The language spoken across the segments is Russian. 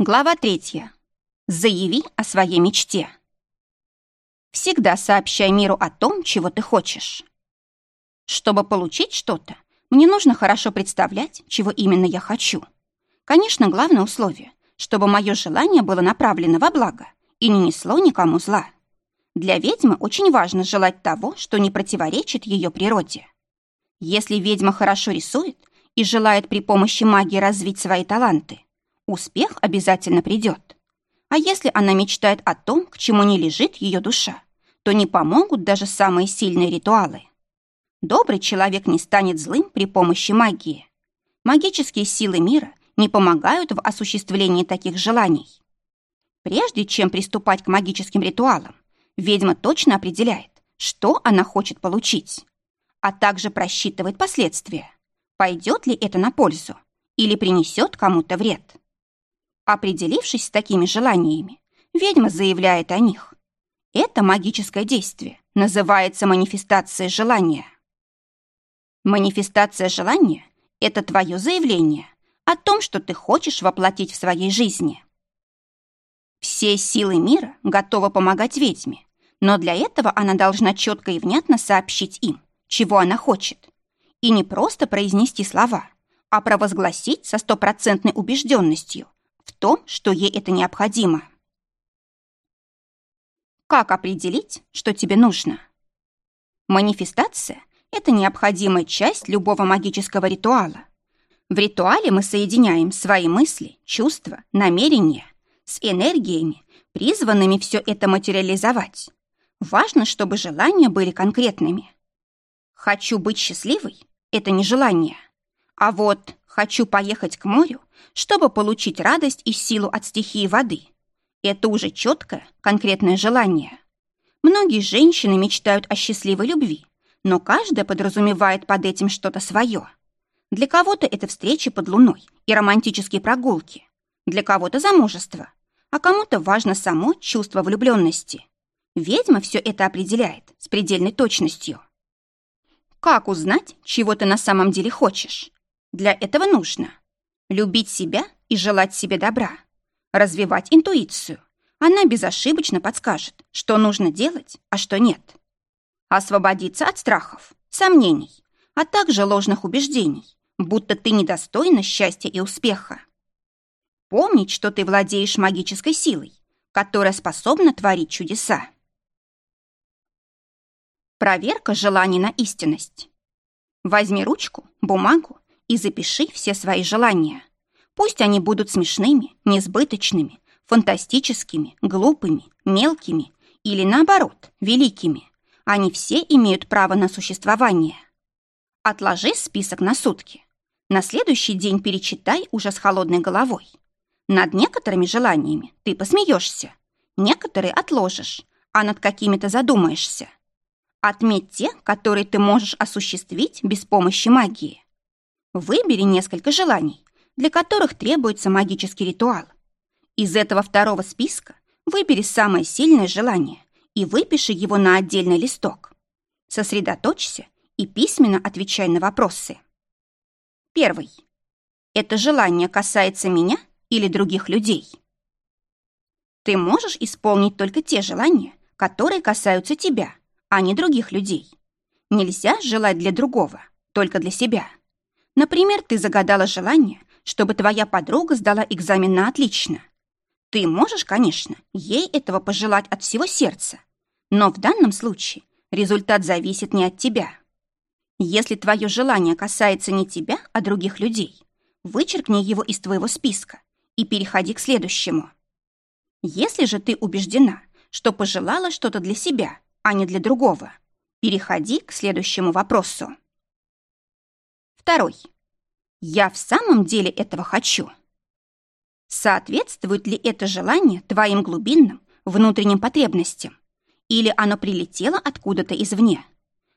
Глава третья. Заяви о своей мечте. Всегда сообщай миру о том, чего ты хочешь. Чтобы получить что-то, мне нужно хорошо представлять, чего именно я хочу. Конечно, главное условие, чтобы мое желание было направлено во благо и не несло никому зла. Для ведьмы очень важно желать того, что не противоречит ее природе. Если ведьма хорошо рисует и желает при помощи магии развить свои таланты, успех обязательно придет. А если она мечтает о том, к чему не лежит ее душа, то не помогут даже самые сильные ритуалы. Добрый человек не станет злым при помощи магии. Магические силы мира не помогают в осуществлении таких желаний. Прежде чем приступать к магическим ритуалам, ведьма точно определяет, что она хочет получить, а также просчитывает последствия. Пойдет ли это на пользу или принесет кому-то вред. Определившись с такими желаниями, ведьма заявляет о них. Это магическое действие называется манифестация желания. Манифестация желания – это твое заявление о том, что ты хочешь воплотить в своей жизни. Все силы мира готовы помогать ведьме, но для этого она должна четко и внятно сообщить им, чего она хочет, и не просто произнести слова, а провозгласить со стопроцентной убежденностью, в том, что ей это необходимо. Как определить, что тебе нужно? Манифестация – это необходимая часть любого магического ритуала. В ритуале мы соединяем свои мысли, чувства, намерения с энергиями, призванными все это материализовать. Важно, чтобы желания были конкретными. «Хочу быть счастливой» – это не желание. А вот «хочу поехать к морю» чтобы получить радость и силу от стихии воды. Это уже четкое, конкретное желание. Многие женщины мечтают о счастливой любви, но каждая подразумевает под этим что-то свое. Для кого-то это встречи под луной и романтические прогулки, для кого-то замужество, а кому-то важно само чувство влюбленности. Ведьма все это определяет с предельной точностью. Как узнать, чего ты на самом деле хочешь? Для этого нужно Любить себя и желать себе добра. Развивать интуицию. Она безошибочно подскажет, что нужно делать, а что нет. Освободиться от страхов, сомнений, а также ложных убеждений, будто ты недостойна счастья и успеха. Помнить, что ты владеешь магической силой, которая способна творить чудеса. Проверка желаний на истинность. Возьми ручку, бумагу и запиши все свои желания. Пусть они будут смешными, несбыточными, фантастическими, глупыми, мелкими или, наоборот, великими. Они все имеют право на существование. Отложи список на сутки. На следующий день перечитай уже с холодной головой. Над некоторыми желаниями ты посмеешься, некоторые отложишь, а над какими-то задумаешься. Отметь те, которые ты можешь осуществить без помощи магии. Выбери несколько желаний, для которых требуется магический ритуал. Из этого второго списка выбери самое сильное желание и выпиши его на отдельный листок. Сосредоточься и письменно отвечай на вопросы. Первый. Это желание касается меня или других людей? Ты можешь исполнить только те желания, которые касаются тебя, а не других людей. Нельзя желать для другого, только для себя. Например, ты загадала желание, чтобы твоя подруга сдала экзамен на отлично. Ты можешь, конечно, ей этого пожелать от всего сердца, но в данном случае результат зависит не от тебя. Если твое желание касается не тебя, а других людей, вычеркни его из твоего списка и переходи к следующему. Если же ты убеждена, что пожелала что-то для себя, а не для другого, переходи к следующему вопросу. Второй. Я в самом деле этого хочу. Соответствует ли это желание твоим глубинным, внутренним потребностям? Или оно прилетело откуда-то извне?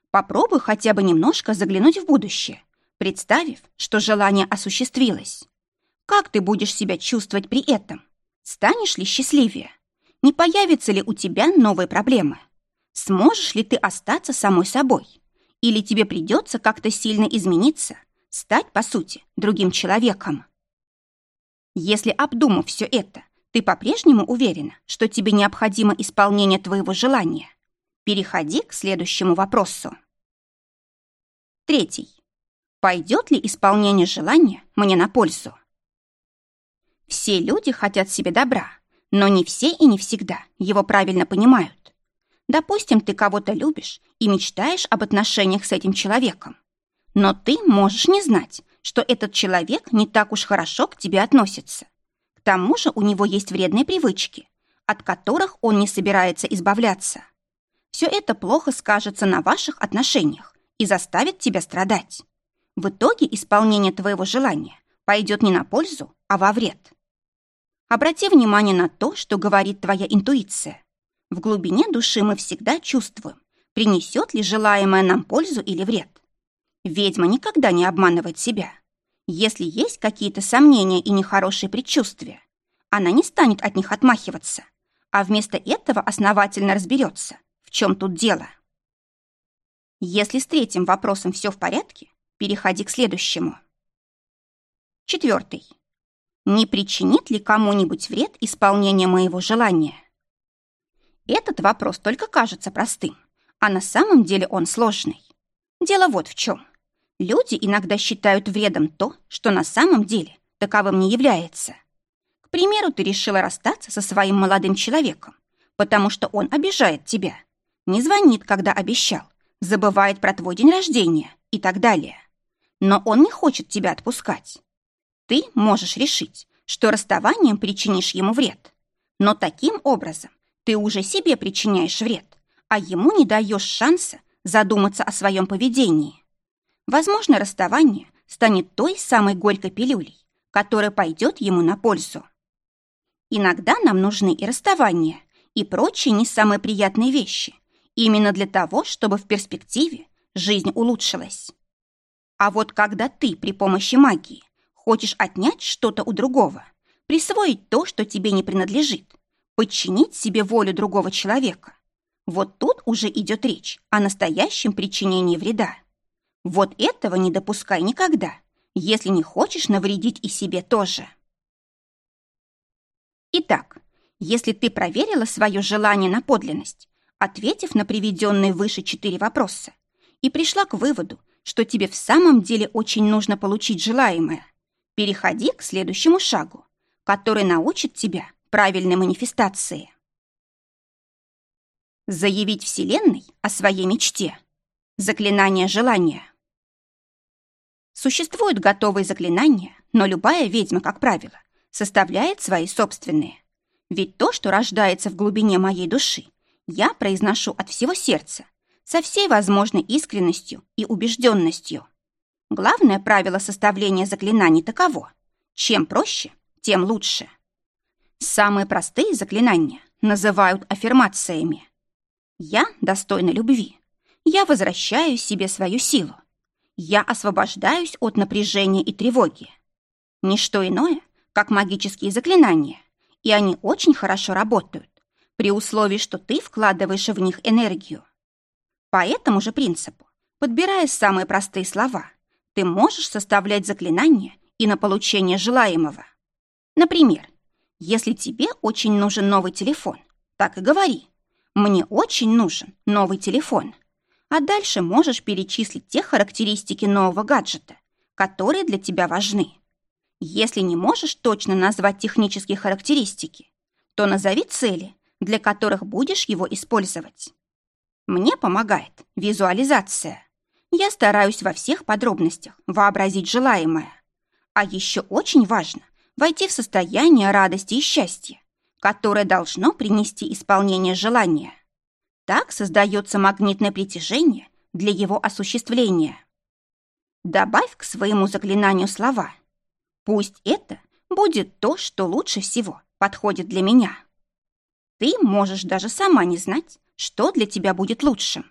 Попробуй хотя бы немножко заглянуть в будущее, представив, что желание осуществилось. Как ты будешь себя чувствовать при этом? Станешь ли счастливее? Не появятся ли у тебя новые проблемы? Сможешь ли ты остаться самой собой? Или тебе придется как-то сильно измениться, стать, по сути, другим человеком? Если, обдумав все это, ты по-прежнему уверена, что тебе необходимо исполнение твоего желания, переходи к следующему вопросу. Третий. Пойдет ли исполнение желания мне на пользу? Все люди хотят себе добра, но не все и не всегда его правильно понимают. Допустим, ты кого-то любишь и мечтаешь об отношениях с этим человеком. Но ты можешь не знать, что этот человек не так уж хорошо к тебе относится. К тому же у него есть вредные привычки, от которых он не собирается избавляться. Все это плохо скажется на ваших отношениях и заставит тебя страдать. В итоге исполнение твоего желания пойдет не на пользу, а во вред. Обрати внимание на то, что говорит твоя интуиция. В глубине души мы всегда чувствуем, принесет ли желаемое нам пользу или вред. Ведьма никогда не обманывает себя. Если есть какие-то сомнения и нехорошие предчувствия, она не станет от них отмахиваться, а вместо этого основательно разберется, в чем тут дело. Если с третьим вопросом все в порядке, переходи к следующему. Четвертый не причинит ли кому-нибудь вред исполнение моего желания? Этот вопрос только кажется простым, а на самом деле он сложный. Дело вот в чем. Люди иногда считают вредом то, что на самом деле таковым не является. К примеру, ты решила расстаться со своим молодым человеком, потому что он обижает тебя, не звонит, когда обещал, забывает про твой день рождения и так далее. Но он не хочет тебя отпускать. Ты можешь решить, что расставанием причинишь ему вред. Но таким образом ты уже себе причиняешь вред, а ему не даешь шанса задуматься о своем поведении. Возможно, расставание станет той самой горькой пилюлей, которая пойдет ему на пользу. Иногда нам нужны и расставания, и прочие не самые приятные вещи, именно для того, чтобы в перспективе жизнь улучшилась. А вот когда ты при помощи магии Хочешь отнять что-то у другого, присвоить то, что тебе не принадлежит, подчинить себе волю другого человека. Вот тут уже идет речь о настоящем причинении вреда. Вот этого не допускай никогда, если не хочешь навредить и себе тоже. Итак, если ты проверила свое желание на подлинность, ответив на приведенные выше четыре вопроса, и пришла к выводу, что тебе в самом деле очень нужно получить желаемое, Переходи к следующему шагу, который научит тебя правильной манифестации. Заявить Вселенной о своей мечте. Заклинание желания. Существуют готовые заклинания, но любая ведьма, как правило, составляет свои собственные. Ведь то, что рождается в глубине моей души, я произношу от всего сердца, со всей возможной искренностью и убежденностью. Главное правило составления заклинаний таково. Чем проще, тем лучше. Самые простые заклинания называют аффирмациями. Я достойна любви. Я возвращаю себе свою силу. Я освобождаюсь от напряжения и тревоги. Ничто иное, как магические заклинания, и они очень хорошо работают, при условии, что ты вкладываешь в них энергию. По этому же принципу, подбирая самые простые слова, ты можешь составлять заклинания и на получение желаемого. Например, если тебе очень нужен новый телефон, так и говори. Мне очень нужен новый телефон. А дальше можешь перечислить те характеристики нового гаджета, которые для тебя важны. Если не можешь точно назвать технические характеристики, то назови цели, для которых будешь его использовать. Мне помогает визуализация. Я стараюсь во всех подробностях вообразить желаемое. А еще очень важно войти в состояние радости и счастья, которое должно принести исполнение желания. Так создается магнитное притяжение для его осуществления. Добавь к своему заклинанию слова. Пусть это будет то, что лучше всего подходит для меня. Ты можешь даже сама не знать, что для тебя будет лучшим.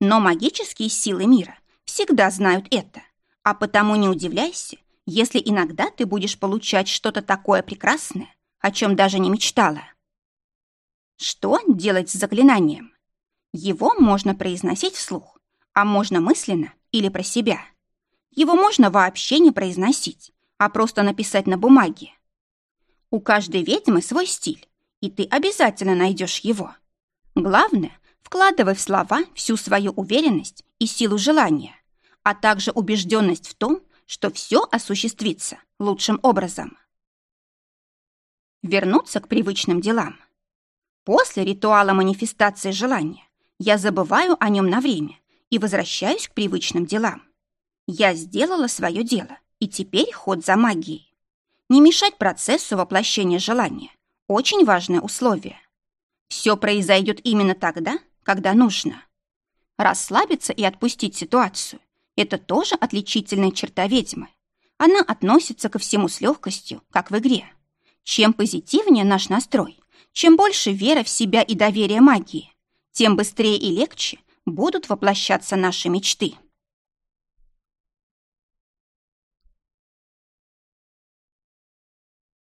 Но магические силы мира всегда знают это, а потому не удивляйся, если иногда ты будешь получать что-то такое прекрасное, о чем даже не мечтала. Что делать с заклинанием? Его можно произносить вслух, а можно мысленно или про себя. Его можно вообще не произносить, а просто написать на бумаге. У каждой ведьмы свой стиль, и ты обязательно найдешь его. Главное, вкладывай в слова всю свою уверенность и силу желания, а также убежденность в том, что все осуществится лучшим образом. Вернуться к привычным делам. После ритуала манифестации желания я забываю о нем на время и возвращаюсь к привычным делам. Я сделала свое дело, и теперь ход за магией. Не мешать процессу воплощения желания – очень важное условие. Все произойдет именно тогда, когда нужно. Расслабиться и отпустить ситуацию – это тоже отличительная черта ведьмы. Она относится ко всему с легкостью, как в игре. Чем позитивнее наш настрой, чем больше вера в себя и доверие магии, тем быстрее и легче будут воплощаться наши мечты.